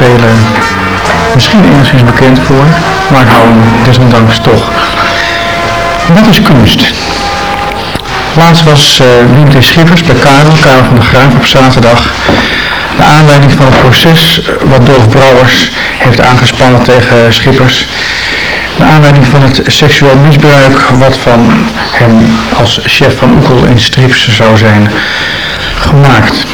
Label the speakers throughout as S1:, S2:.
S1: velen misschien enigszins bekend voor, maar ik hou hem desondanks toch. Wat is kunst? Laatst was uh, Wim. Schippers bij Karel, Karel van der Graaf op zaterdag, de aanleiding van het proces wat Dolf Brouwers heeft aangespannen tegen Schippers naar aanleiding van het seksueel misbruik wat van hem als chef van Oekel in strips zou zijn gemaakt.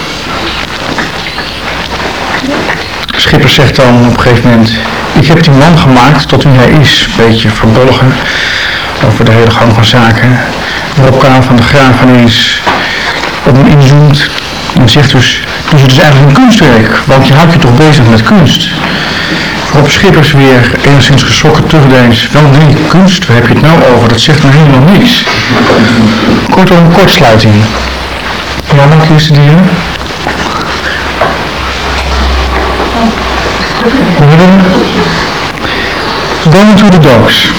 S1: Schipper zegt dan op een gegeven moment, ik heb die man gemaakt tot wie hij is, een beetje verbolgen over de hele gang van zaken. Waarop Karel van de Graaf ineens op hem inzoomt en zegt dus, dus het is eigenlijk een kunstwerk, want je houdt je toch bezig met kunst. Waarop Schippers weer enigszins geschrokken terugdeens. Wel nee, kunst, waar heb je het nou over? Dat zegt me helemaal niks. Kortom, kortsluiting. Ja, dank eerste dier. Going to the dogs.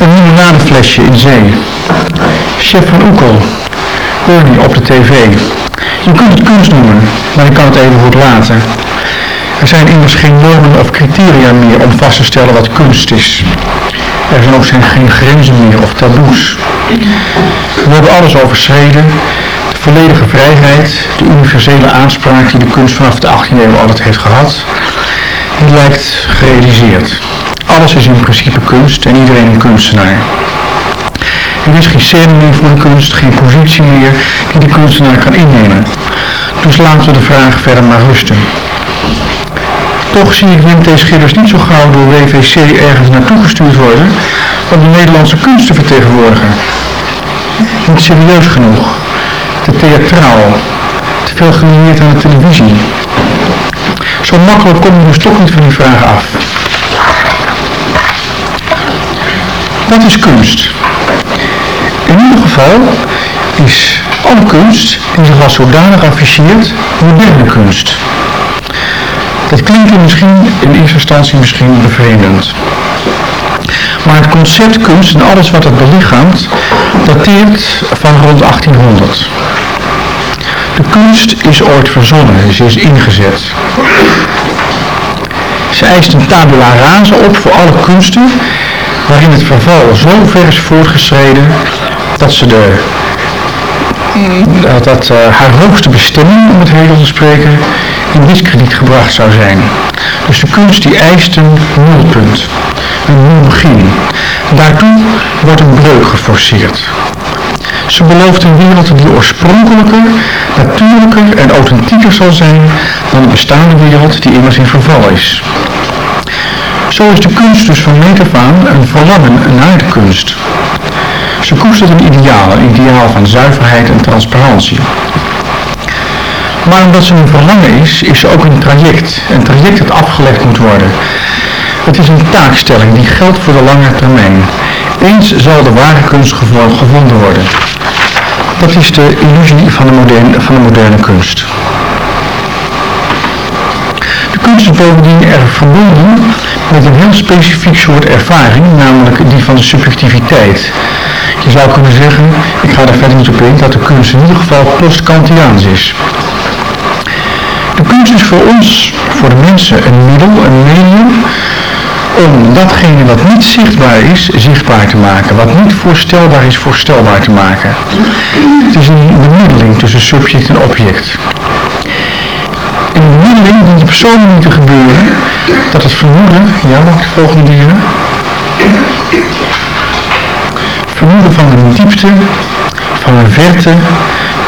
S1: Een limonadeflesje in zee. Chef van Oekel. Ernie op de tv. Je kunt het kunst noemen, maar je kan het even goed laten. Er zijn immers geen normen of criteria meer om vast te stellen wat kunst is. Er zijn ook geen grenzen meer of taboes. We hebben alles overschreden. De volledige vrijheid, de universele aanspraak die de kunst vanaf de 18e eeuw altijd heeft gehad, die lijkt gerealiseerd. Alles is in principe kunst en iedereen een kunstenaar. Er is geen scène meer voor de kunst, geen positie meer die de kunstenaar kan innemen. Dus laten we de vraag verder maar rusten. Toch zie ik Wim T. Schillers niet zo gauw door WVC ergens naartoe gestuurd worden om de Nederlandse kunst te vertegenwoordigen. Niet serieus genoeg, te theatraal, te veel gelieerd aan de televisie. Zo makkelijk kom je dus toch niet van die vraag af. Wat is kunst? In ieder geval is alle kunst die zich als zodanig afficheert moderne kunst. Dat klinkt misschien in eerste instantie misschien bevreemdend. Maar het concept kunst en alles wat het belichaamt, dateert van rond 1800. De kunst is ooit verzonnen, ze is ingezet. Ze eist een tabula rasa op voor alle kunsten, waarin het verval zo ver is voortgeschreden dat ze de dat, dat uh, haar hoogste bestemming, om het heel te spreken, in diskrediet gebracht zou zijn. Dus de kunst die eist een nulpunt, een nieuw begin. Daartoe wordt een breuk geforceerd. Ze belooft een wereld die oorspronkelijker, natuurlijker en authentieker zal zijn dan de bestaande wereld die immers in verval is. Zo is de kunst dus van meet af aan een verlangen naar de kunst. Ze koestert een ideaal, een ideaal van zuiverheid en transparantie. Maar omdat ze een verlangen is, is ze ook een traject. Een traject dat afgelegd moet worden. Het is een taakstelling die geldt voor de lange termijn. Eens zal de ware kunst gevonden worden. Dat is de illusie van de moderne, van de moderne kunst. De kunst is bovendien erg verbonden met een heel specifiek soort ervaring, namelijk die van de subjectiviteit. Je zou kunnen zeggen, ik ga daar verder niet op in, dat de kunst in ieder geval post-Kantiaans is. De kunst is voor ons, voor de mensen, een middel, een medium om datgene wat niet zichtbaar is, zichtbaar te maken. Wat niet voorstelbaar is, voorstelbaar te maken. Het is een bemiddeling tussen subject en object. In de bemiddeling de persoon niet te gebeuren dat het vermoeden, ja, mag de volgende dieren? Vermoeden van de diepte, van een verte,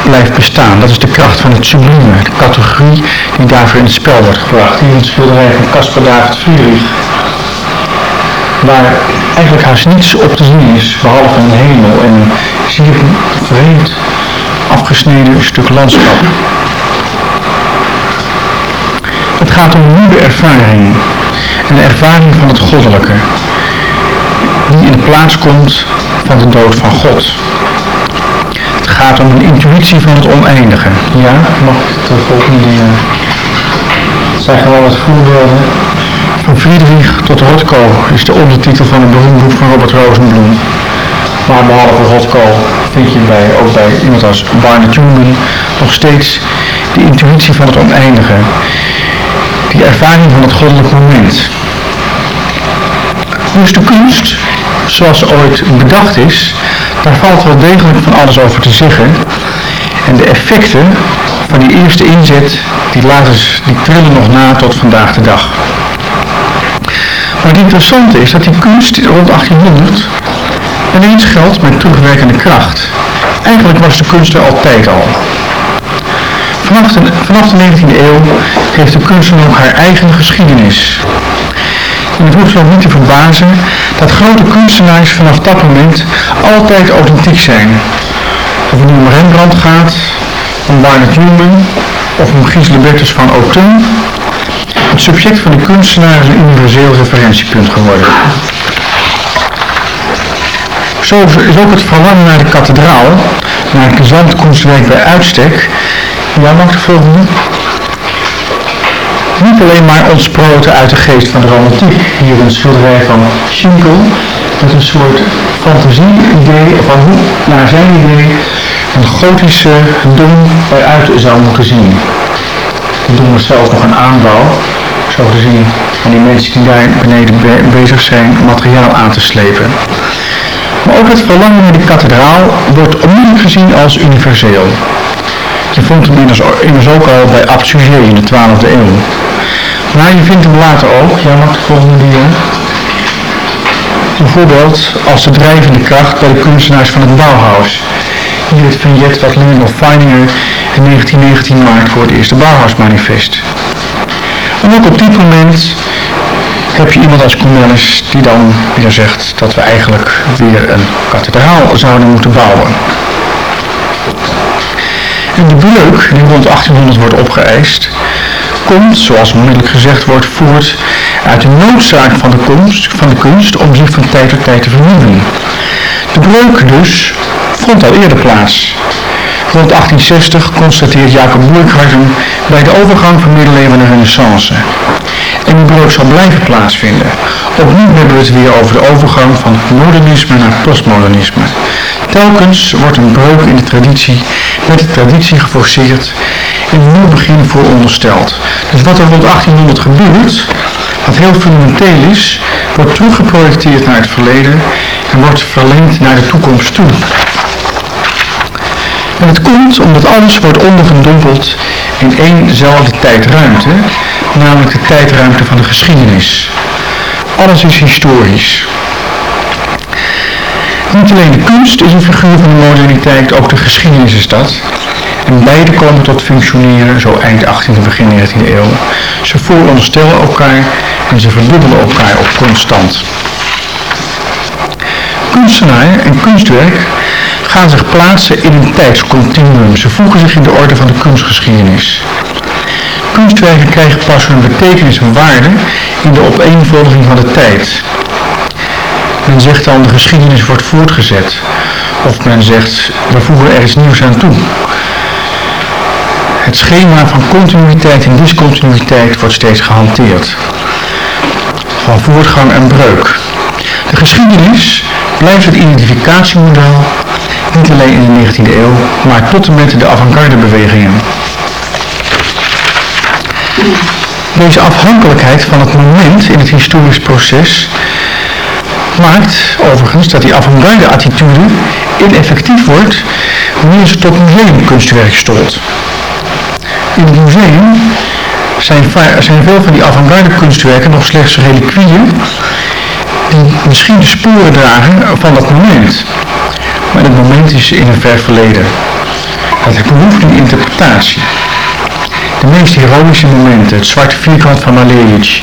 S1: blijft bestaan. Dat is de kracht van het sublime, de categorie die daarvoor in het spel wordt gebracht. Hier in het schilderij van Caspar David Friedrich. Waar eigenlijk haast niets op te zien is, behalve een hemel en een zeer vreemd afgesneden stuk landschap. Het gaat om nieuwe ervaring. Een ervaring van het goddelijke. Die in de plaats komt van de dood van God. Het gaat om een intuïtie van het oneindige. Ja, mag ik de volgende dingen. Het zijn gewoon wat voorbeelden. Van Friedrich tot Rotko is de ondertitel van een beroemd boek van Robert Rosenblum. Maar behalve Rotko vind je bij, ook bij iemand als Barnett Newman nog steeds de intuïtie van het oneindige, die ervaring van het goddelijk moment. Dus de kunst, zoals ze ooit bedacht is, daar valt wel degelijk van alles over te zeggen. En de effecten van die eerste inzet, die, laten, die trillen nog na tot vandaag de dag. Maar het interessante is dat die kunst rond 1800 ineens geldt met terugwerkende kracht. Eigenlijk was de kunst er altijd al. Vanaf de, vanaf de 19e eeuw heeft de kunst haar eigen geschiedenis. En het hoeft ook niet te verbazen dat grote kunstenaars vanaf dat moment altijd authentiek zijn. Of het nu om Rembrandt gaat, om Barnett Newman of om Gisele Bertens van Autun. Het subject van de kunstenaar is een universeel referentiepunt geworden. Zo is ook het verlangen naar de kathedraal, naar het gezantkunstwerk bij uitstek, ja, mag de volgende? Niet alleen maar ontsproten uit de geest van de romantiek, hier een schilderij van Schinkel, met een soort fantasie-idee van hoe, naar zijn idee, een gotische dom eruit zou moeten zien. De dom is zelf nog een aanbouw, zo gezien van die mensen die daar beneden bezig zijn materiaal aan te slepen. Maar ook het verlangen naar de kathedraal wordt onmiddellijk gezien als universeel. Je vond hem immers, ook al bij Abt in de 12e eeuw. Maar je vindt hem later ook, ja mag de volgende dia. Bijvoorbeeld als de drijvende kracht bij de kunstenaars van het Bauhaus. Hier het vignet wat Lionel Feininger in 1919 maakt voor het eerste Bauhaus-manifest. En ook op dit moment heb je iemand als Cornelis die dan weer zegt dat we eigenlijk weer een kathedraal zouden moeten bouwen. En de breuk die rond 1800 wordt opgeëist, komt, zoals onmiddellijk gezegd wordt, voort uit de noodzaak van de, kunst, van de kunst om zich van tijd tot tijd te vernieuwen. De breuk dus vond al eerder plaats. Rond 1860 constateert Jacob Burckhardt bij de overgang van middeleeuwen naar renaissance. En die breuk zal blijven plaatsvinden. Opnieuw hebben we het weer over de overgang van modernisme naar postmodernisme. Telkens wordt een breuk in de traditie, met de traditie geforceerd en een nieuw begin voorondersteld. Dus wat er rond 1800 gebeurt, wat heel fundamenteel is, wordt teruggeprojecteerd naar het verleden en wordt verlengd naar de toekomst toe. En het komt omdat alles wordt ondergedompeld in éénzelfde tijdruimte, namelijk de tijdruimte van de geschiedenis. Alles is historisch. Niet alleen de kunst is een figuur van de moderniteit, ook de geschiedenis is dat. En beide komen tot functioneren zo eind 18e, begin 19e eeuw. Ze vooronderstellen elkaar en ze verdubbelen elkaar op constant. Kunstenaar en kunstwerk gaan zich plaatsen in een tijdscontinuum. Ze voegen zich in de orde van de kunstgeschiedenis. Kunstwerken krijgen pas hun betekenis en waarde in de opeenvolging van de tijd. Men zegt dan de geschiedenis wordt voortgezet. Of men zegt we voegen er iets nieuws aan toe. Het schema van continuïteit en discontinuïteit wordt steeds gehanteerd. Van voortgang en breuk. De geschiedenis blijft het identificatiemodel niet alleen in de 19e eeuw, maar tot en met de avant-garde bewegingen. Deze afhankelijkheid van het moment in het historisch proces maakt overigens dat die avant-garde attitude ineffectief wordt wanneer ze tot museumkunstwerk stolt. In het museum zijn, zijn veel van die avant-garde kunstwerken nog slechts reliquieën die misschien de sporen dragen van dat moment. Maar het moment is in een ver verleden. Dat behoeft een interpretatie. De meest heroïsche momenten, het zwarte vierkant van Malevich,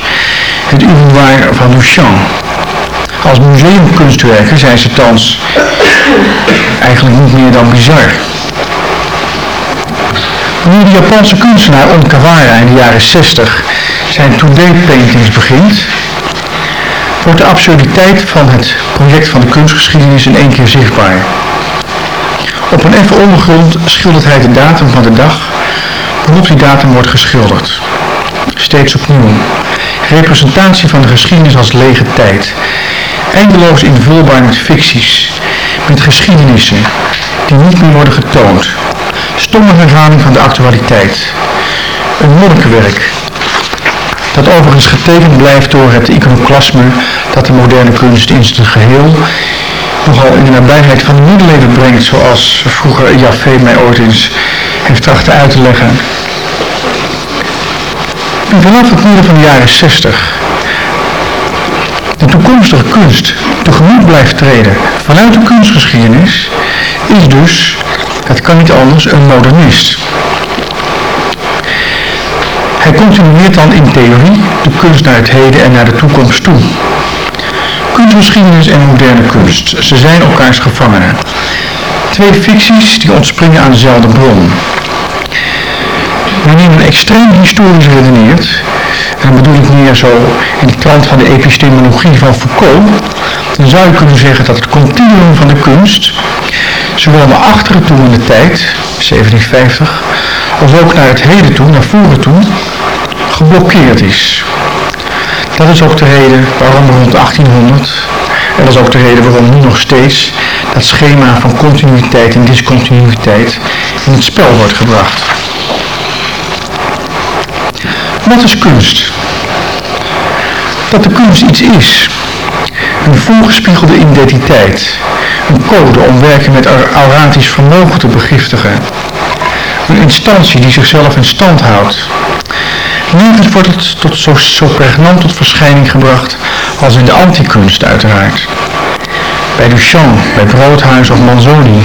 S1: het urinoir van Duchamp. Als museumkunstwerken zijn ze thans eigenlijk niet meer dan bizar. Wanneer de Japanse kunstenaar Onkawara in de jaren 60 zijn today paintings begint, wordt de absurditeit van het project van de kunstgeschiedenis in één keer zichtbaar. Op een effen ondergrond schildert hij de datum van de dag waarop die datum wordt geschilderd. Steeds opnieuw. Representatie van de geschiedenis als lege tijd. Eindeloos invulbaar met ficties, met geschiedenissen die niet meer worden getoond. stomme herhaling van de actualiteit. Een monnikenwerk, dat overigens getekend blijft door het iconoclasme dat de moderne kunst in zijn geheel nogal in de nabijheid van de middeleeuwen brengt, zoals vroeger Jaffe mij ooit eens heeft trachten uit te leggen. En vanaf het midden van de jaren 60 de toekomstige kunst tegemoet blijft treden vanuit de kunstgeschiedenis, is dus, het kan niet anders, een modernist. Hij continueert dan in theorie de kunst naar het heden en naar de toekomst toe. Kunstgeschiedenis en moderne kunst, ze zijn elkaars gevangenen. Twee ficties die ontspringen aan dezelfde bron. Wanneer men extreem historisch redeneert, en dan bedoel ik meer zo in de trant van de epistemologie van Foucault, dan zou je kunnen zeggen dat het continuum van de kunst, zowel naar achteren toe in de tijd, 1750, als ook naar het heden toe, naar voren toe, geblokkeerd is. Dat is ook de reden waarom rond 1800, en dat is ook de reden waarom nu nog steeds dat schema van continuïteit en discontinuïteit in het spel wordt gebracht. Wat is kunst? Dat de kunst iets is. Een voorgespiegelde identiteit. Een code om werken met auratisch vermogen te begiftigen. Een instantie die zichzelf in stand houdt. Het tot zo, zo pregnant tot verschijning gebracht als in de antikunst uiteraard. Bij Duchamp, bij Broodhuis of Manzoni.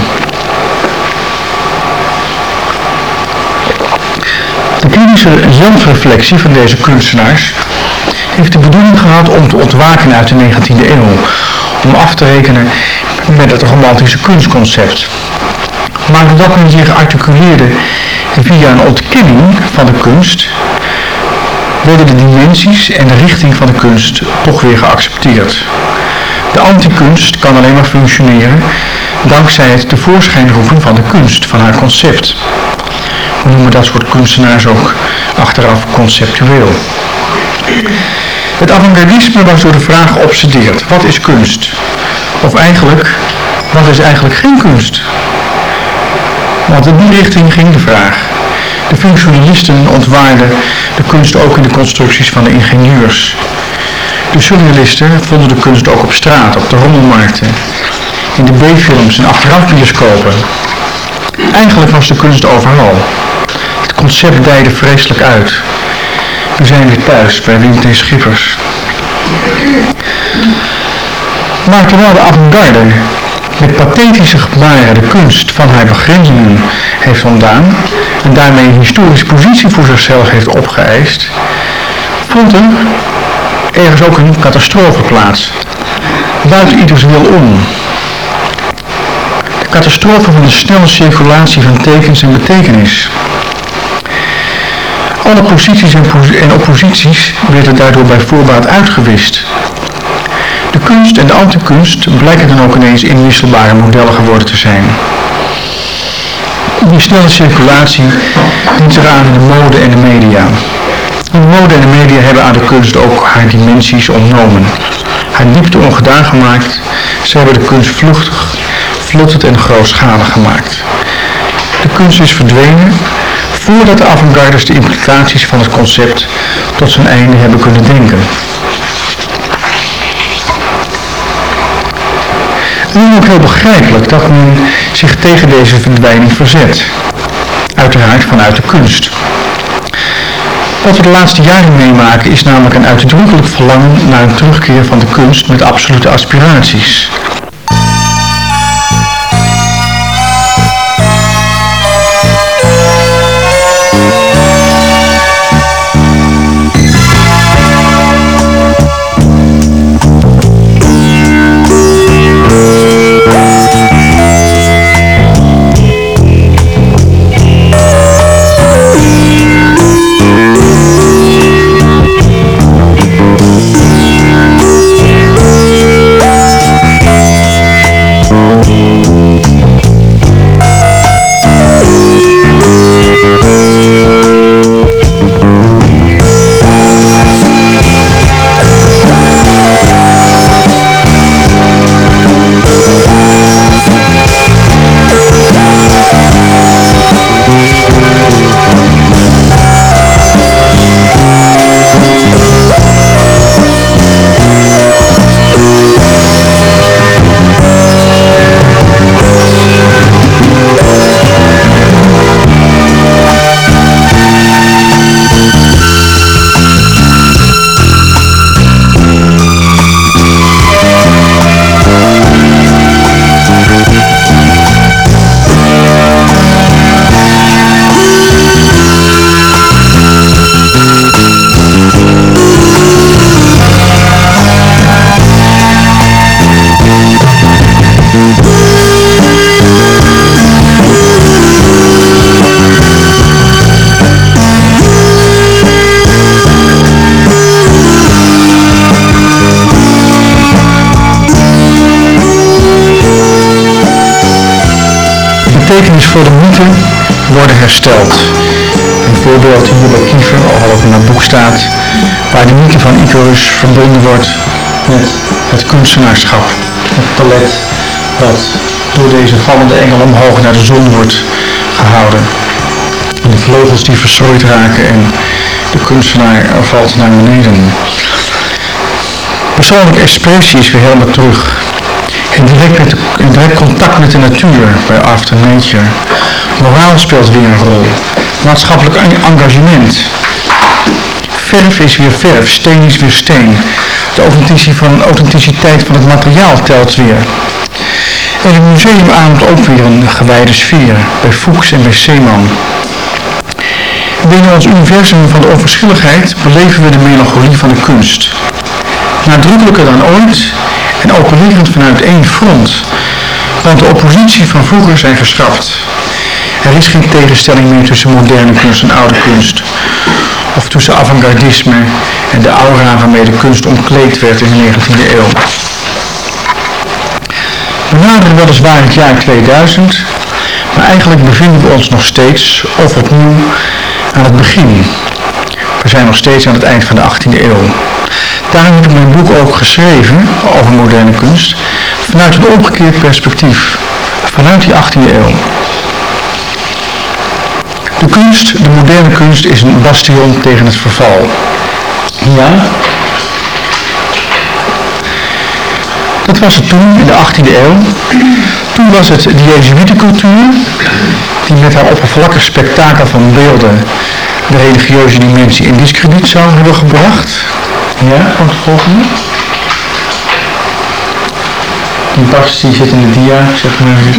S1: De klinische zelfreflectie van deze kunstenaars heeft de bedoeling gehad om te ontwaken uit de 19e eeuw, om af te rekenen met het romantische kunstconcept. Maar doordat men zich articuleerde via een ontkenning van de kunst, werden de dimensies en de richting van de kunst toch weer geaccepteerd. De antikunst kan alleen maar functioneren dankzij het tevoorschijn roepen van de kunst, van haar concept. We noemen dat soort kunstenaars ook achteraf conceptueel. Het avant-gardisme was door de vraag geobsedeerd, wat is kunst? Of eigenlijk, wat is eigenlijk geen kunst? Want in die richting ging de vraag. De functionalisten ontwaarden de kunst ook in de constructies van de ingenieurs. De surrealisten vonden de kunst ook op straat, op de rommelmarkten, in de B-films en achteraf bioscopen. Eigenlijk was de kunst overal. Het concept dijde vreselijk uit. We zijn weer thuis bij Wint en Schippers. Maar terwijl de avant-garde met pathetische gebaren de kunst van haar begrenzingen heeft ontdaan en daarmee een historische positie voor zichzelf heeft opgeëist, vond er ergens ook een catastrofe plaats. Buiten ieders wil om. De catastrofe van de snelle circulatie van tekens en betekenis. Alle posities en opposities werden daardoor bij voorbaat uitgewist. De kunst en de antikunst blijken dan ook ineens inwisselbare modellen geworden te zijn. Die snelle circulatie dient eraan in de mode en de media. De mode en de media hebben aan de kunst ook haar dimensies ontnomen. Haar diepte ongedaan gemaakt. Ze hebben de kunst vluchtig, vluttend en grootschalig gemaakt. De kunst is verdwenen voordat de avant-garders de implicaties van het concept tot zijn einde hebben kunnen denken. Het is ook heel begrijpelijk dat men zich tegen deze verdwijning verzet. Uiteraard vanuit de kunst. Wat we de laatste jaren meemaken is namelijk een uitdrukkelijk verlangen naar een terugkeer van de kunst met absolute aspiraties. Mythen worden hersteld. Een voorbeeld hier bij Kiefer, al ook in het boek staat, waar de mythe van Icarus verbonden wordt met het kunstenaarschap. Het palet dat door deze vallende engel omhoog naar de zon wordt gehouden. En de vleugels die verstrooid raken en de kunstenaar valt naar beneden. Persoonlijke expressie is weer helemaal terug. In direct, in direct contact met de natuur bij After Nature. Moraal speelt weer een rol. Maatschappelijk engagement. Verf is weer verf, steen is weer steen. De authenticiteit van, authenticiteit van het materiaal telt weer. En het museum ademt ook weer een gewijde sfeer, bij Fuchs en bij Seeman. Binnen ons universum van de onverschilligheid beleven we de melancholie van de kunst. Nadrukkelijker dan ooit en opererend vanuit één front, want de oppositie van vroeger zijn geschrapt. Er is geen tegenstelling meer tussen moderne kunst en oude kunst, of tussen avant-gardisme en de aura waarmee de kunst omkleed werd in de 19e eeuw. We naderen weliswaar het jaar 2000, maar eigenlijk bevinden we ons nog steeds, of opnieuw, aan het begin. We zijn nog steeds aan het eind van de 18e eeuw. Daarom heb ik mijn boek ook geschreven over moderne kunst vanuit een omgekeerd perspectief, vanuit die 18e eeuw. De kunst, de moderne kunst, is een bastion tegen het verval. Ja, Dat was het toen, in de 18e eeuw. Toen was het de Jezuïetencultuur, die met haar oppervlakkig spektakel van beelden de religieuze dimensie in discrediet zou hebben gebracht. Ja, komt het volgende. Die die zit in de dia, zeg maar.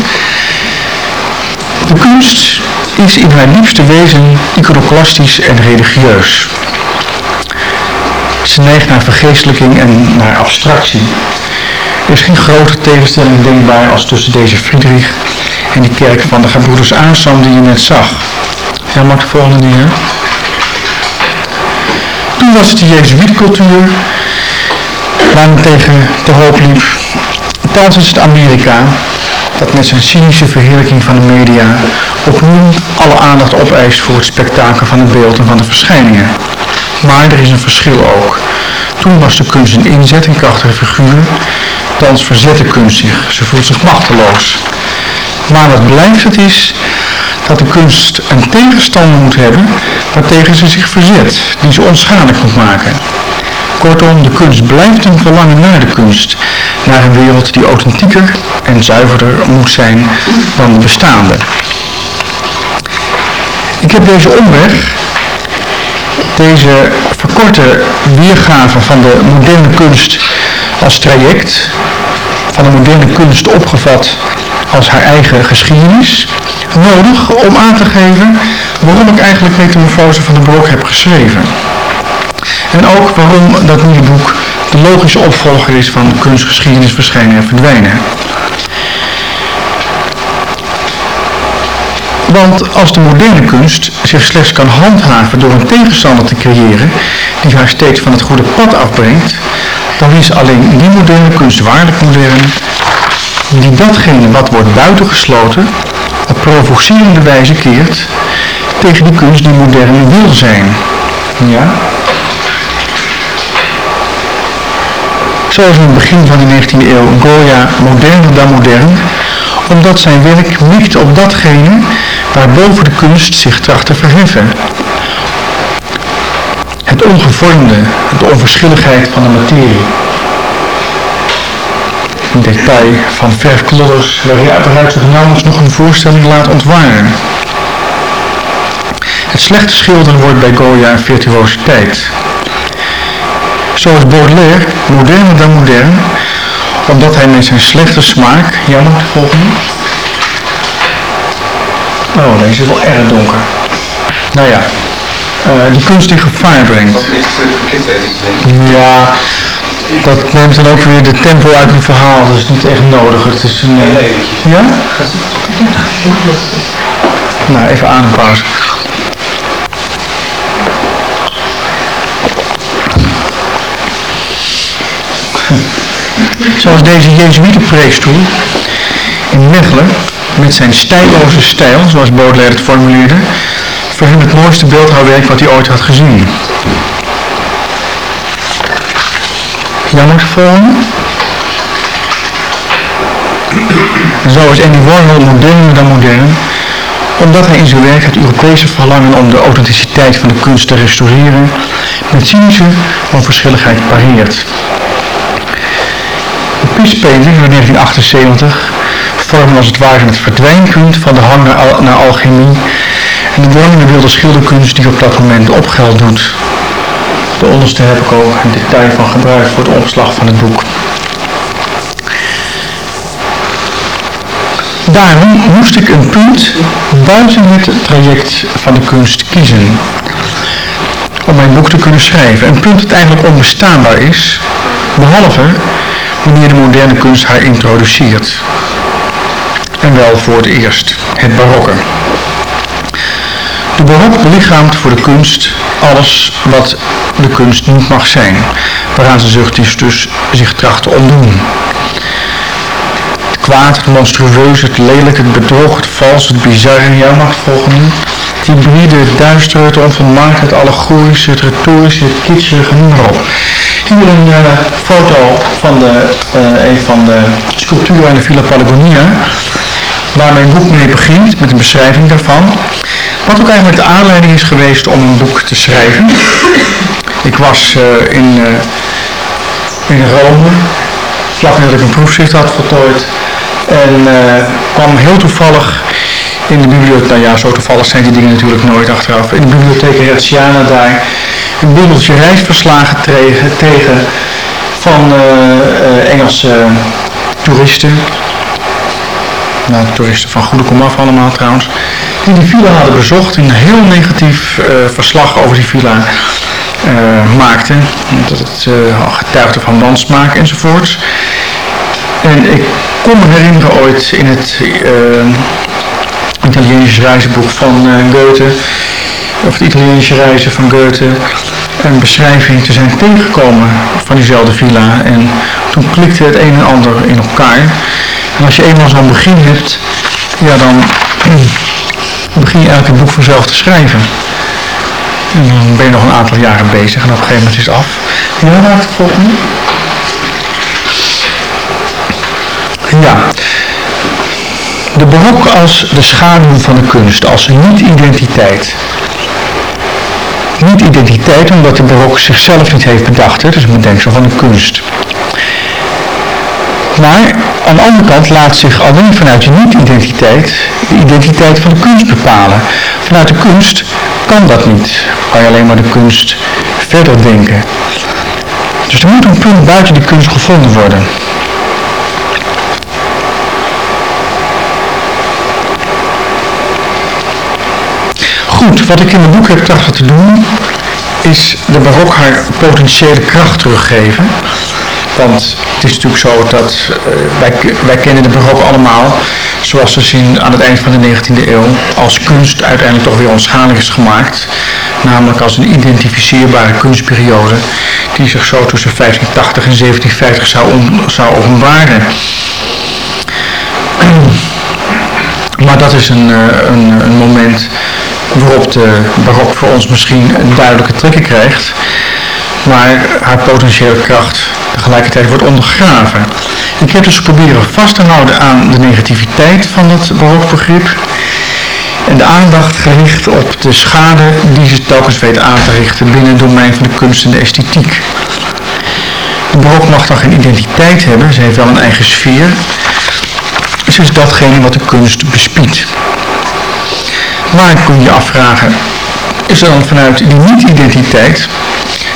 S1: De kunst is in haar liefste wezen iconoclastisch en religieus. Ze neigt naar vergeestelijking en naar abstractie. Er is geen grote tegenstelling denkbaar als tussen deze Friedrich en die kerk van de gebroeders Aansam die je net zag. Ja, mag de volgende neer. Toen was het de Jezuïetcultuur waar men tegen de hoop liep. Thans is het Amerika dat met zijn cynische verheerlijking van de media opnieuw alle aandacht opeist voor het spektakel van het beeld en van de verschijningen. Maar er is een verschil ook. Toen was de kunst een inzet, een krachtige figuur. Thans verzet de kunst zich. Ze voelt zich machteloos. Maar wat blijft het is dat de kunst een tegenstander moet hebben waartegen ze zich verzet, die ze onschadelijk moet maken. Kortom, de kunst blijft een verlangen naar de kunst, naar een wereld die authentieker en zuiverder moet zijn dan de bestaande. Ik heb deze omweg deze verkorte weergave van de moderne kunst als traject, van de moderne kunst opgevat als haar eigen geschiedenis, nodig om aan te geven waarom ik eigenlijk Metamorfose van de Brok heb geschreven. En ook waarom dat nieuwe boek de logische opvolger is van kunstgeschiedenis verschijnen en verdwijnen. Want als de moderne kunst zich slechts kan handhaven door een tegenstander te creëren die haar steeds van het goede pad afbrengt, dan is alleen die moderne kunst waarlijk modern die datgene wat wordt buitengesloten provocerende wijze keert tegen die kunst die modern wil zijn. Ja? Zoals in het begin van de 19e eeuw Goya moderner dan modern, omdat zijn werk mikt op datgene waarboven de kunst zich tracht te verheffen. Het ongevormde, de onverschilligheid van de materie. Een detail van verfklodders waaruit zich nauwelijks nog een voorstelling laat ontwaren. Het slechte schilderen wordt bij Goya een virtuositeit. Zoals Baudelaire, moderner dan modern, omdat hij met zijn slechte smaak, jammer volgende. Oh, deze is wel erg donker. Nou ja, uh, die kunst in gevaar brengt. Ja, dat neemt dan ook weer de tempo uit het verhaal, dat is niet echt nodig. Het is een... Uh, ja? Nou, even aanpauze. Zoals deze Jezuïetenpreekstoel in Mechelen met zijn stijloze stijl, zoals Baudelaire het formuleerde, voor hem het mooiste beeldhouwwerk wat hij ooit had gezien. Jammer Zo is Andy Warhol moderner dan modern, omdat hij in zijn werk het Europese verlangen om de authenticiteit van de kunst te restaureren met cynische onverschilligheid pareert. De Peace van 1978 vormen als het ware het verdwijnpunt van de hang naar, naar alchemie en de wonende wilde schilderkunst die op dat moment opgeld doet. De onderste heb ik ook in detail van gebruikt voor de opslag van het boek. Daarom moest ik een punt buiten het traject van de kunst kiezen om mijn boek te kunnen schrijven. Een punt dat eigenlijk onbestaanbaar is, behalve wanneer de moderne kunst haar introduceert. En wel voor het eerst, het barokke. De barok belichaamt voor de kunst alles wat de kunst niet mag zijn, waaraan ze zich dus zich tracht te ontdoen kwaad, het monstrueuze, het lelijke, het bedrog, het vals, het bizarre, mag volgen. Het hybride, het duistere, het onvolmaakte, het allegorische, het retorische, het kitschige, noem maar op. Hier een uh, foto van de, uh, een van de sculpturen in de Villa Palagonia, waar mijn boek mee begint, met een beschrijving daarvan. Wat ook eigenlijk de aanleiding is geweest om een boek te schrijven. Ik was uh, in, in Rome, vlak nadat ik een proefschrift had voltooid, en uh, kwam heel toevallig in de bibliotheek, nou ja, zo toevallig zijn die dingen natuurlijk nooit achteraf, in de bibliotheek Hertziana daar een bundeltje reisverslagen tegen, tegen van Engelse toeristen. Nou, toeristen van goede komaf allemaal trouwens. Die die villa hadden bezocht. En een heel negatief verslag over die villa maakten. Dat het getuigde van wansmaak enzovoorts. En ik kon me herinneren ooit in het uh, Italiaanse reizenboek van Goethe, of het Italiaanse reizen van Goethe, een beschrijving te zijn tegengekomen van diezelfde villa. En toen klikte het een en ander in elkaar. En als je eenmaal zo'n begin hebt, ja dan begin je eigenlijk het boek vanzelf te schrijven. Dan ben je nog een aantal jaren bezig en op een gegeven moment is het af. Ja, laat het volgende. Ja. De barok als de schaduw van de kunst, als niet-identiteit. Niet-identiteit omdat de barok zichzelf niet heeft bedacht, hè? dus een bedenksel van de kunst. Maar aan de andere kant laat zich alleen vanuit je niet-identiteit de identiteit van de kunst bepalen. Vanuit de kunst kan dat niet. Kan je alleen maar de kunst verder denken. Dus er moet een punt buiten de kunst gevonden worden. Goed, wat ik in het boek heb trachten te doen, is de barok haar potentiële kracht teruggeven. Want het is natuurlijk zo dat uh, wij, kennen de barok allemaal, zoals we zien aan het eind van de 19e eeuw, als kunst uiteindelijk toch weer onschadelijk is gemaakt. Namelijk als een identificeerbare kunstperiode die zich zo tussen 1580 en 1750 zou, zou openbaren. Maar dat is een, eh, een, een moment waarop de barok voor ons misschien een duidelijke trekken krijgt, maar haar potentiële kracht tegelijkertijd wordt ondergraven. Ik heb dus proberen vast te houden aan de negativiteit van dat barokbegrip en de aandacht gericht op de schade die ze telkens weet aan te richten binnen het domein van de kunst en de esthetiek. De barok mag dan geen identiteit hebben, ze heeft wel een eigen sfeer. Ze is datgene wat de kunst bespiedt. Maar kun je afvragen, is er dan vanuit die niet-identiteit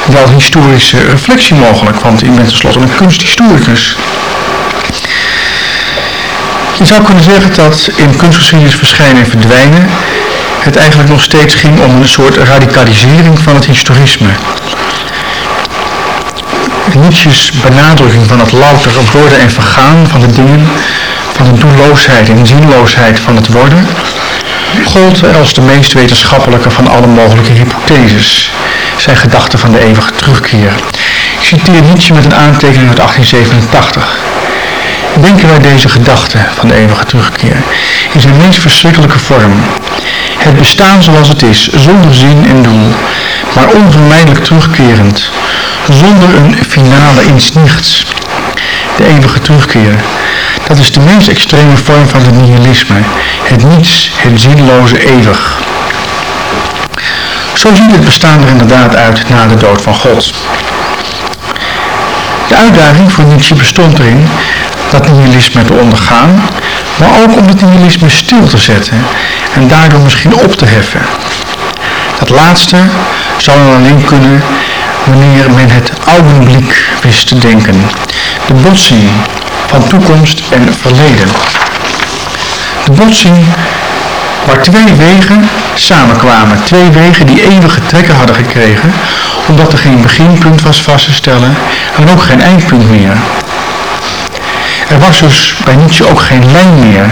S1: wel historische reflectie mogelijk? Want je bent tenslotte een kunsthistoricus. Je zou kunnen zeggen dat in kunstgeschiedenis verschijnen en verdwijnen het eigenlijk nog steeds ging om een soort radicalisering van het historisme. Nietzsche's benadrukking van het louter worden en vergaan van de dingen, van de doelloosheid en zinloosheid van het worden, gold als de meest wetenschappelijke van alle mogelijke hypotheses. Zijn gedachte van de eeuwige terugkeer. Ik citeer Nietzsche met een aantekening uit 1887. denken wij deze gedachte van de eeuwige terugkeer in zijn meest verschrikkelijke vorm. Het bestaan zoals het is, zonder zin en doel, maar onvermijdelijk terugkerend, zonder een finale in niets. De eeuwige terugkeer, dat is de meest extreme vorm van het nihilisme, het niets, het zinloze eeuwig. Zo ziet het bestaan er inderdaad uit na de dood van God. De uitdaging voor Nietzsche bestond erin dat nihilisme te ondergaan, maar ook om het nihilisme stil te zetten en daardoor misschien op te heffen. Dat laatste zou dan alleen kunnen wanneer men het augenblik wist te denken, de botsing van toekomst en verleden. De botsing waar twee wegen samenkwamen, twee wegen die eeuwige trekken hadden gekregen, omdat er geen beginpunt was vast te stellen en ook geen eindpunt meer. Er was dus bij Nietzsche ook geen lijn meer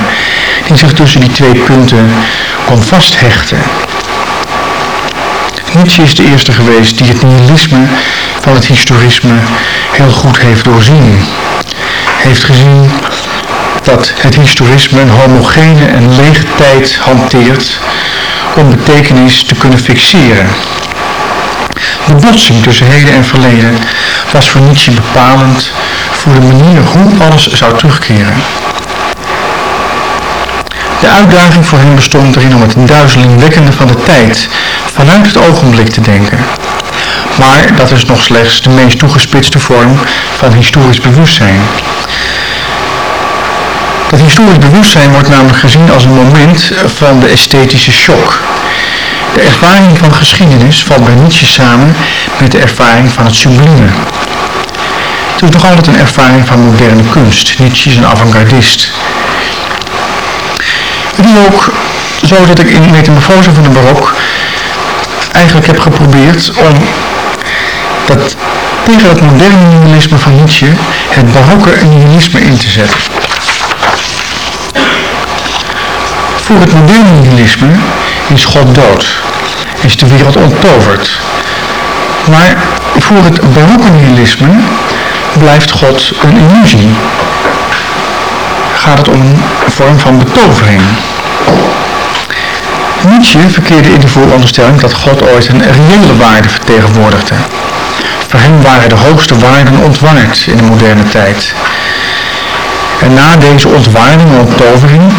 S1: die zich tussen die twee punten kon vasthechten. Nietzsche is de eerste geweest die het nihilisme van het historisme heel goed heeft doorzien. Heeft gezien dat het historisme een homogene en lege tijd hanteert om betekenis te kunnen fixeren. De botsing tussen heden en verleden was voor Nietzsche bepalend voor de manier hoe alles zou terugkeren. De uitdaging voor hem bestond erin om het duizelingwekkende van de tijd vanuit het ogenblik te denken. Maar dat is nog slechts de meest toegespitste vorm van historisch bewustzijn. Dat historisch bewustzijn wordt namelijk gezien als een moment van de esthetische shock. De ervaring van geschiedenis valt bij Nietzsche samen met de ervaring van het sublieme. Het is nog altijd een ervaring van moderne kunst. Nietzsche is een avant-gardist. Het ook zo dat ik in Metamorfose van de Barok eigenlijk heb geprobeerd om dat tegen het moderne nihilisme van Nietzsche het barokke nihilisme in te zetten. Voor het moderne nihilisme is God dood, is de wereld onttoverd. Maar voor het barokke nihilisme blijft God een illusie. Gaat het om een vorm van betovering. Nietzsche verkeerde in de vooronderstelling dat God ooit een reële waarde vertegenwoordigde. Voor hem waren de hoogste waarden ontwaard in de moderne tijd. En na deze ontwaarding en onttovering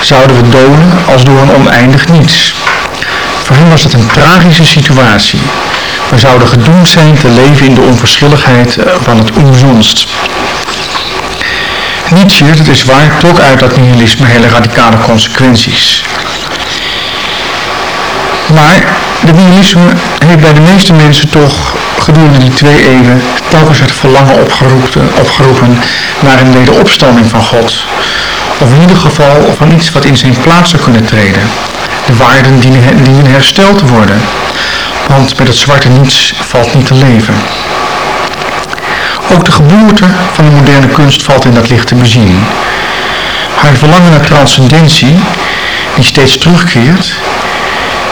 S1: zouden we doden als door een oneindig niets. Voor hem was het een tragische situatie. We zouden gedoemd zijn te leven in de onverschilligheid eh, van het onzonst. Nietzsche, dat is waar, trok uit dat nihilisme hele radicale consequenties. Maar de nihilisme heeft bij de meeste mensen toch gedurende die twee eeuwen telkens het verlangen opgeroepen, opgeroepen naar een wederopstanding van God. Of in ieder geval van iets wat in zijn plaats zou kunnen treden. De waarden dienen, hersteld te worden. Want met het zwarte niets valt niet te leven. Ook de geboorte van de moderne kunst valt in dat licht te bezien. Haar verlangen naar transcendentie, die steeds terugkeert,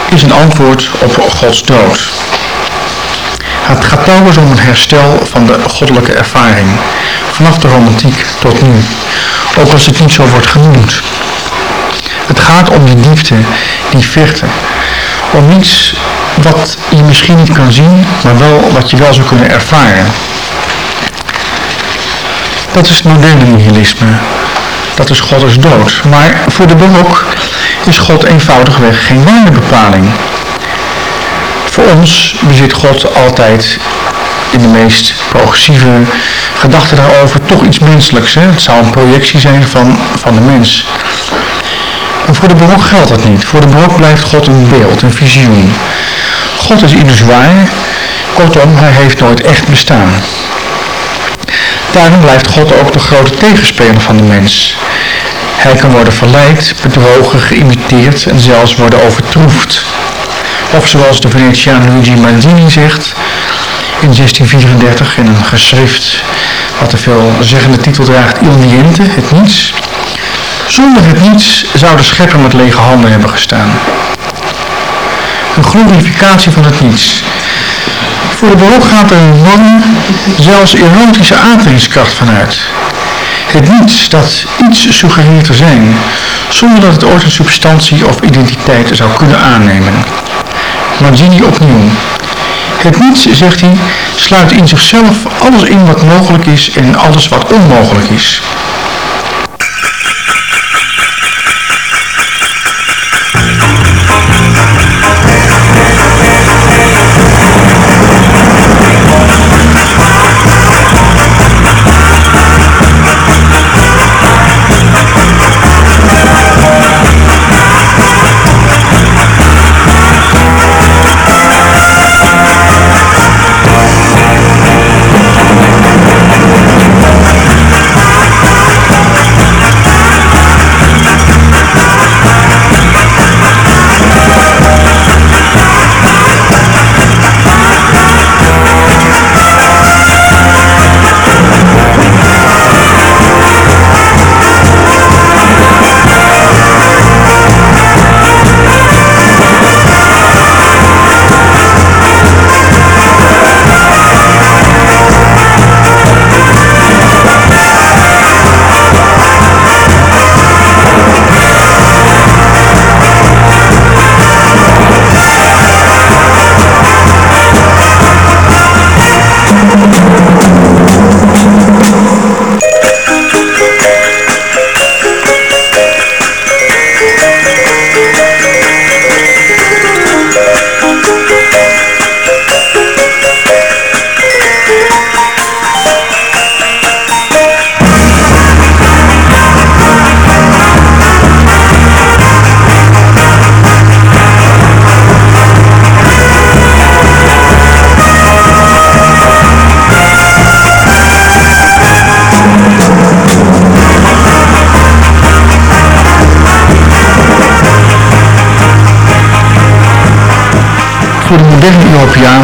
S1: is een antwoord op Gods dood. Het gaat telkens om een herstel van de goddelijke ervaring, vanaf de romantiek tot nu, ook als het niet zo wordt genoemd. Het gaat om die diepte, die vechten, om iets wat je misschien niet kan zien, maar wel wat je wel zou kunnen ervaren. Dat is moderne nihilisme. Dat is God is dood. Maar voor de barok is God eenvoudigweg geen waardebepaling. Voor ons bezit God altijd in de meest progressieve gedachten daarover toch iets menselijks. Hè? Het zou een projectie zijn van, van de mens. Maar voor de barok geldt dat niet. Voor de barok blijft God een beeld, een visioen. God is illusoir, kortom, hij heeft nooit echt bestaan. Daarom blijft God ook de grote tegenspeler van de mens. Hij kan worden verleid, bedrogen, geïmiteerd en zelfs worden overtroefd. Of zoals de Venetiaan Luigi Mazzini zegt in 1634 in een geschrift wat de veelzeggende titel draagt Il Niente, het niets. Zonder het niets zou de schepper met lege handen hebben gestaan. Een glorificatie van het niets. Voor de barok gaat er een man zelfs erotische aantrekkingskracht vanuit. Het niets dat iets suggereert te zijn, zonder dat het ooit een substantie of identiteit zou kunnen aannemen. Mazzini opnieuw. Het niets, zegt hij, sluit in zichzelf alles in wat mogelijk is en alles wat onmogelijk is. Moderne Europeaan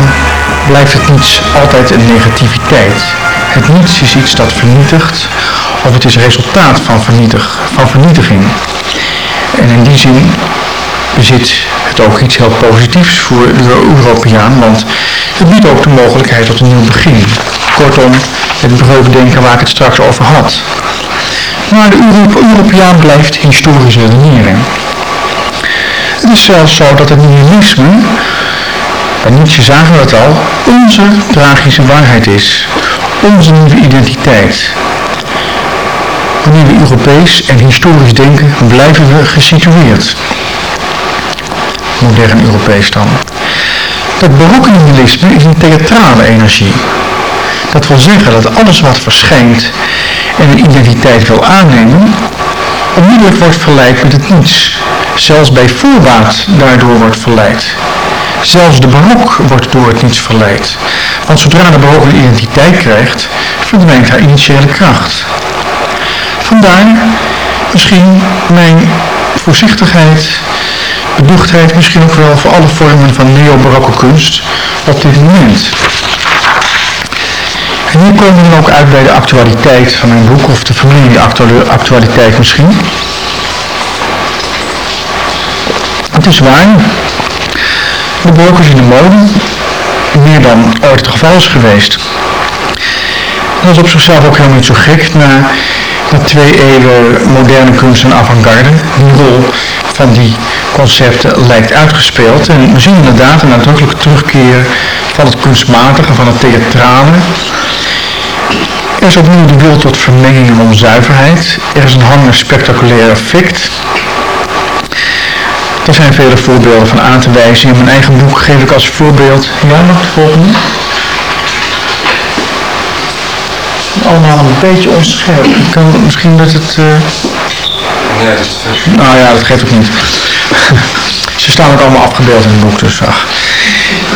S1: blijft het niets altijd een negativiteit. Het niets is iets dat vernietigt, of het is resultaat van, vernietig, van vernietiging. En in die zin bezit het ook iets heel positiefs voor de Europeaan, want het biedt ook de mogelijkheid tot een nieuw begin. Kortom, het breukdenken waar ik het straks over had. Maar de Europeaan blijft historisch redeneren. Het is zelfs zo dat het nihilisme bij Nietzsche zagen we het al, onze tragische waarheid is. Onze nieuwe identiteit. Wanneer we Europees en historisch denken, blijven we gesitueerd. Modern Europees dan. Dat barokke is een theatrale energie. Dat wil zeggen dat alles wat verschijnt en een identiteit wil aannemen, onmiddellijk wordt verleid met het niets. Zelfs bij voorbaat daardoor wordt verleid. Zelfs de barok wordt door het niets verleid. Want zodra de barok een identiteit krijgt, verdwijnt haar initiële kracht. Vandaar misschien mijn voorzichtigheid, bedoegdheid misschien ook wel voor alle vormen van neo-barokke kunst op dit moment. En hier komen we dan ook uit bij de actualiteit van mijn boek, of de familie-actualiteit misschien. Het is waar, de in de mode, meer dan ooit het geval is geweest. Dat is op zichzelf ook helemaal niet zo gek na, na twee eeuwen moderne kunst en avant-garde. Die rol van die concepten lijkt uitgespeeld. En we zien inderdaad een nadrukkelijke terugkeer van het kunstmatige, van het theatrale. Er is opnieuw de wil tot vermenging en onzuiverheid. Er is een hang naar spectaculair effect. Er zijn vele voorbeelden van aan te wijzen. In mijn eigen boek geef ik als voorbeeld... Ja, nog de volgende? Allemaal een beetje onscherp. Kan, misschien dat het... Uh...
S2: Nee, dat is
S1: Nou ja, dat geeft ook niet. Ze staan ook allemaal afgebeeld in het boek, dus ach.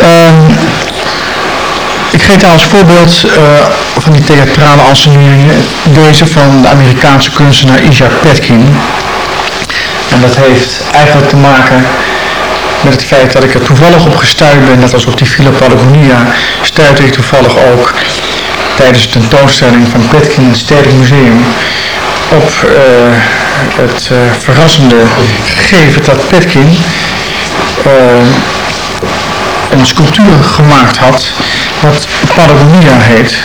S1: Um, ik geef daar als voorbeeld uh, van die theatrale anseneringen deze van de Amerikaanse kunstenaar Isaac Petkin. En dat heeft eigenlijk te maken met het feit dat ik er toevallig op gestuurd ben, net als op die Villa Palagonia, stuitte ik toevallig ook tijdens de tentoonstelling van Petkin in het Stedelijk Museum op uh, het uh, verrassende gegeven dat Petkin uh, een sculptuur gemaakt had wat Patagonia heet,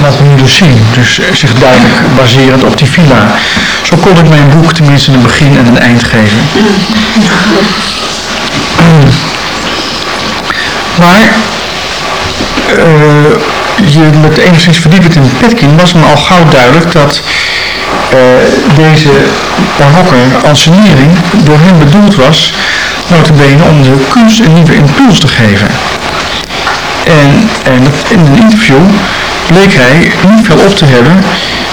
S1: wat we nu dus zien. Dus zich duidelijk baserend op die villa. Zo kon ik mijn boek tenminste een begin en een eind geven. Maar uh, je met enigszins verdiepend in Petkin was me al gauw duidelijk dat uh, deze barokke ansenering door hem bedoeld was, notabene om de kunst een nieuwe impuls te geven. En, en in een interview bleek hij niet veel op te hebben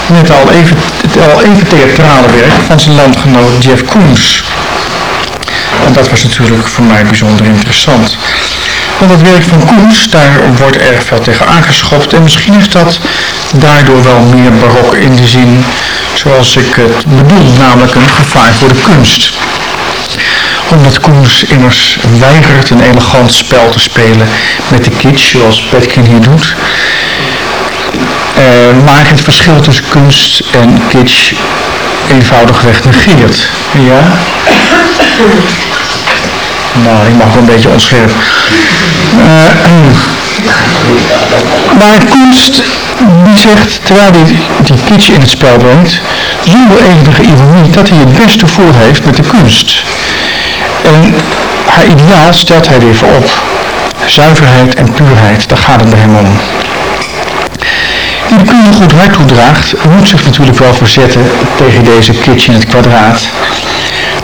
S1: met al even, het al even theatrale werk van zijn landgenoot Jeff Koons. En dat was natuurlijk voor mij bijzonder interessant. Want het werk van Koens, daar wordt erg veel tegen aangeschopt. En misschien is dat daardoor wel meer barok in de zin zoals ik het bedoel, namelijk een gevaar voor de kunst omdat Koens immers weigert een elegant spel te spelen met de kitsch, zoals Petkin hier doet. Uh, maar het verschil tussen kunst en kitsch eenvoudigweg negeert. Ja? Nou, ik mag wel een beetje onscherp. Uh, maar kunst, die zegt, terwijl hij die, die kitsch in het spel brengt, zonder enige ironie, dat hij het beste voor heeft met de kunst. En haar ideaal stelt hij weer op. Zuiverheid en puurheid, daar gaat het bij hem om. Die de kunde goed hart toedraagt, moet zich natuurlijk wel verzetten tegen deze kitsch in het kwadraat.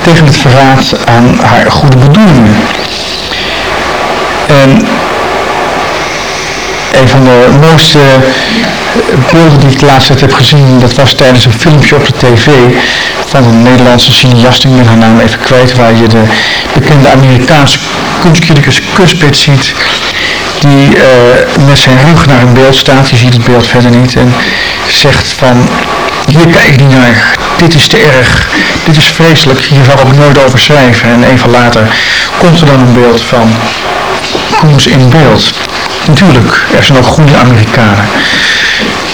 S1: Tegen het verraad aan haar goede bedoelingen. En een van de mooiste beelden die ik laatst tijd heb gezien, dat was tijdens een filmpje op de tv van een Nederlandse cineast, ben haar naam even kwijt, waar je de bekende Amerikaanse kunstcriticus Cuspit ziet, die uh, met zijn rug naar een beeld staat, je ziet het beeld verder niet, en zegt van, hier kijk ik niet naar, dit is te erg, dit is vreselijk, hier zal ik nooit over schrijven. En even later komt er dan een beeld van Koens in beeld. Natuurlijk, er zijn ook goede Amerikanen.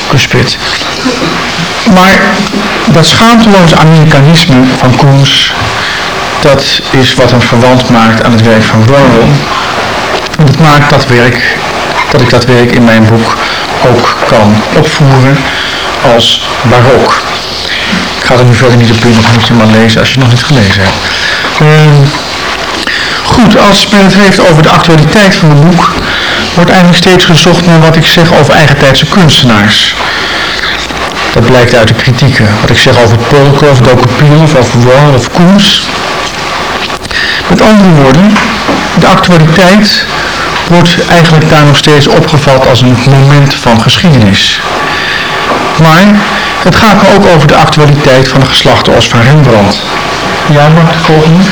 S1: Kuspit. Maar dat schaamteloze Amerikanisme van Koens, dat is wat hem verwant maakt aan het werk van Warhol. En dat maakt dat werk, dat ik dat werk in mijn boek ook kan opvoeren als barok. Ik ga er nu verder niet op in, dat moet je maar lezen als je het nog niet gelezen hebt. Uh, goed, als men het heeft over de actualiteit van het boek, wordt eigenlijk steeds gezocht naar wat ik zeg over eigentijdse kunstenaars. Dat blijkt uit de kritieken. Wat ik zeg over Polkov, Dokopilov, over Warhol of Koens. Met andere woorden, de actualiteit wordt eigenlijk daar nog steeds opgevat als een moment van geschiedenis. Maar het gaat me ook over de actualiteit van de geslachten als van Rembrandt. Ja, mag de volgende?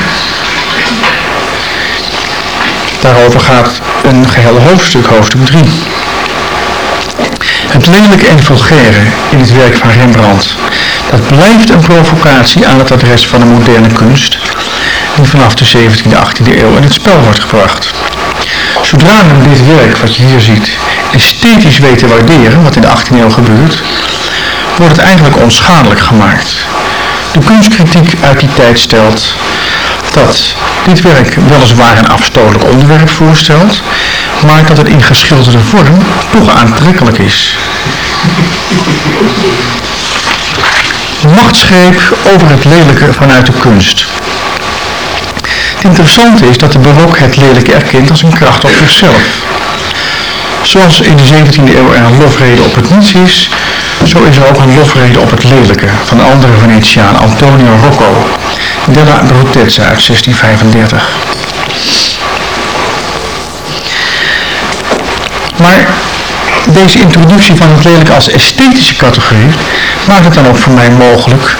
S1: Daarover gaat een geheel hoofdstuk, hoofdstuk 3. Het lelijke en vulgaire in het werk van Rembrandt, dat blijft een provocatie aan het adres van de moderne kunst, die vanaf de 17e, 18e eeuw in het spel wordt gebracht. Zodra men dit werk, wat je hier ziet, esthetisch weet te waarderen, wat in de 18e eeuw gebeurt, wordt het eigenlijk onschadelijk gemaakt. De kunstkritiek uit die tijd stelt dat dit werk weliswaar een afstotelijk onderwerp voorstelt, maar dat het in geschilderde vorm toch aantrekkelijk is. Machtsgreep over het lelijke vanuit de kunst. Het interessante is dat de barok het lelijke erkent als een kracht op zichzelf. Zoals in de 17e eeuw er een lofrede op het niets is, zo is er ook een lofrede op het lelijke van de andere Venetiaan Antonio Rocco, della Brutezza uit 1635. Maar deze introductie van het lelijk als esthetische categorie maakt het dan ook voor mij mogelijk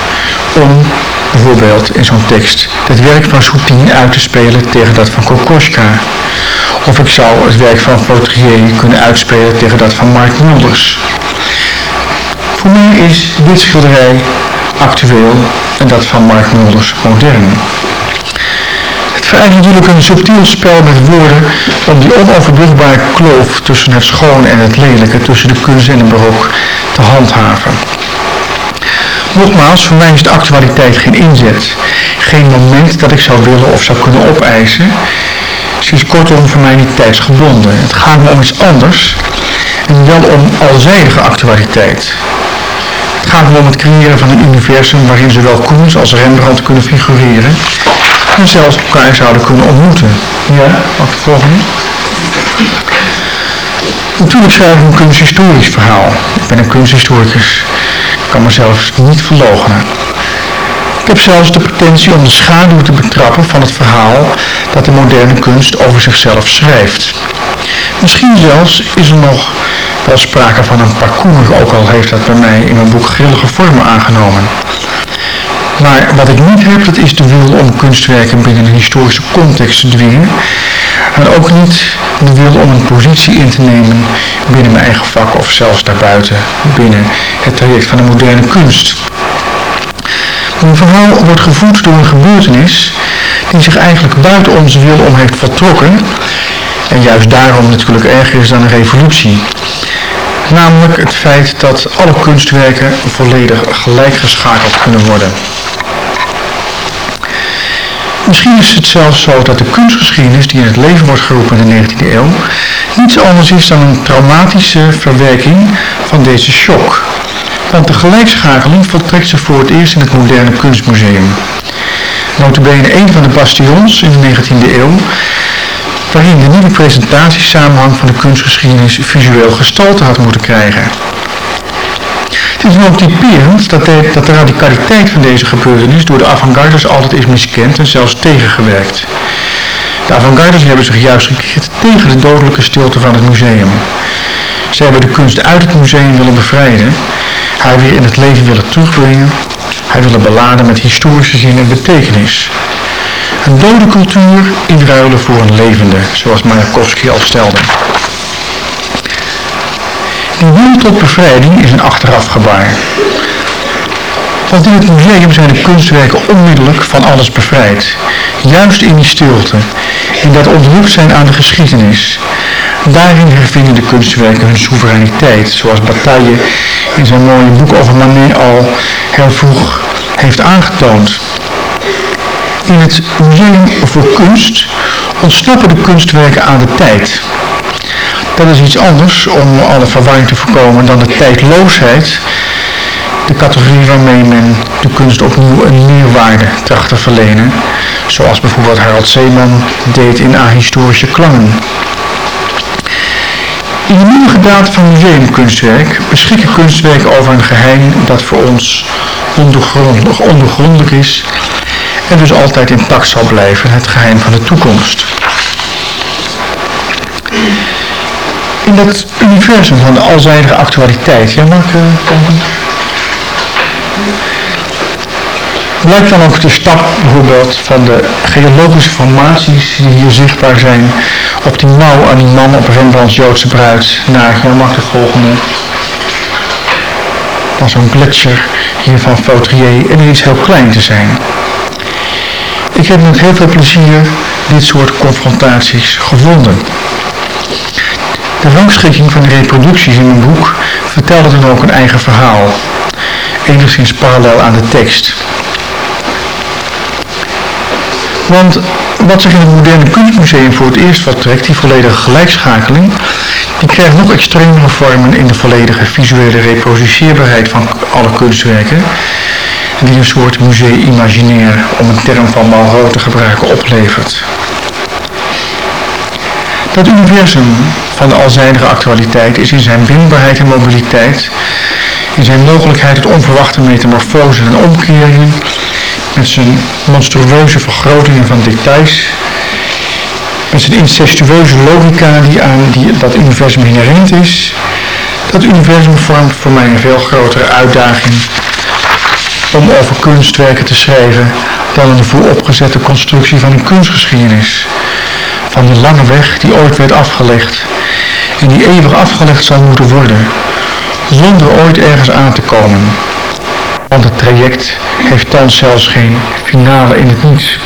S1: om bijvoorbeeld in zo'n tekst het werk van Soutine uit te spelen tegen dat van Kokoschka. Of ik zou het werk van Vautrier kunnen uitspelen tegen dat van Mark Mulders. Voor mij is dit schilderij actueel en dat van Mark Mulders modern. Het vereist natuurlijk een subtiel spel met woorden om die onoverbrugbare kloof tussen het schone en het lelijke, tussen de kunst en de barok, te handhaven. Nogmaals, voor mij is de actualiteit geen inzet, geen moment dat ik zou willen of zou kunnen opeisen. Ze is kortom voor mij niet tijdsgebonden. Het gaat me om iets anders en wel om alzijdige actualiteit. Het gaat me om het creëren van een universum waarin zowel Koens als Rembrandt kunnen figureren en zelfs elkaar zouden kunnen ontmoeten. Ja, wat de volgende? Natuurlijk schrijf ik een kunsthistorisch verhaal. Ik ben een kunsthistoricus. Ik kan mezelf niet verloochenen. Ik heb zelfs de pretentie om de schaduw te betrappen van het verhaal dat de moderne kunst over zichzelf schrijft. Misschien zelfs is er nog wel sprake van een parcours, ook al heeft dat bij mij in mijn boek grillige vormen aangenomen. Maar wat ik niet heb, dat is de wil om kunstwerken binnen een historische context te dwingen. En ook niet de wil om een positie in te nemen binnen mijn eigen vak of zelfs daarbuiten, binnen het traject van de moderne kunst. Mijn verhaal wordt gevoed door een gebeurtenis die zich eigenlijk buiten onze wil om heeft voltrokken en juist daarom natuurlijk erger is dan een revolutie. Namelijk het feit dat alle kunstwerken volledig gelijkgeschakeld kunnen worden. Misschien is het zelfs zo dat de kunstgeschiedenis die in het leven wordt geroepen in de 19e eeuw niets anders is dan een traumatische verwerking van deze shock. Want de gelijkschakeling voltrekt zich voor het eerst in het moderne kunstmuseum. Notabene een van de bastions in de 19e eeuw waarin de nieuwe presentatiesamenhang van de kunstgeschiedenis visueel gestalte had moeten krijgen. Het is ook typerend dat de, dat radicaliteit van deze gebeurtenis door de avant-gardes altijd is miskend en zelfs tegengewerkt. De avant-gardes hebben zich juist gekeerd tegen de dodelijke stilte van het museum. Ze hebben de kunst uit het museum willen bevrijden, haar weer in het leven willen terugbrengen, haar willen beladen met historische zin en betekenis. Een dode cultuur inruilen voor een levende, zoals Mayakovsky al stelde. Die wil tot bevrijding is een achterafgebaar. Want in het museum zijn de kunstwerken onmiddellijk van alles bevrijd. Juist in die stilte. In dat ontrukt zijn aan de geschiedenis. Daarin hervinden de kunstwerken hun soevereiniteit, zoals Bataille in zijn mooie boek over Manet al heel vroeg heeft aangetoond. In het Museum voor Kunst ontsnappen de kunstwerken aan de tijd. Dat is iets anders om alle verwarring te voorkomen dan de tijdloosheid, de categorie waarmee men de kunst opnieuw een meerwaarde tracht te verlenen, zoals bijvoorbeeld Harald Zeeman deed in Ahistorische Klangen. In de nieuwe gedaante van museumkunstwerk beschikken kunstwerken over een geheim dat voor ons ondergrondelijk, ondergrondelijk is en dus altijd intact zal blijven, het geheim van de toekomst. In dat universum van de alzijdige actualiteit, ja Mark, uh, blijkt dan ook de stap bijvoorbeeld van de geologische formaties die hier zichtbaar zijn op die mouw aan die man op Rembrandts Joodse bruid naar, ja mag de volgende, van zo'n gletsjer hier van Fautrier en iets heel klein te zijn. Ik heb met heel veel plezier dit soort confrontaties gevonden. De rangschikking van de reproducties in mijn boek vertelde dan ook een eigen verhaal, enigszins parallel aan de tekst. Want wat zich in het moderne kunstmuseum voor het eerst vertrekt, die volledige gelijkschakeling, die krijgt nog extremere vormen in de volledige visuele reproduceerbaarheid van alle kunstwerken, die een soort musée imaginair, om een term van Malraux te gebruiken, oplevert. Dat universum van de alzijdige actualiteit is in zijn windbaarheid en mobiliteit, in zijn mogelijkheid tot onverwachte metamorfose en omkeringen, met zijn monstrueuze vergrotingen van details, met zijn incestueuze logica die aan die, dat universum inherent is. Dat universum vormt voor mij een veel grotere uitdaging om over kunstwerken te schrijven dan een vooropgezette constructie van een kunstgeschiedenis. Van die lange weg die ooit werd afgelegd en die eeuwig afgelegd zal moeten worden, zonder ooit ergens aan te komen. Want het traject heeft thans zelfs geen finale in het niets.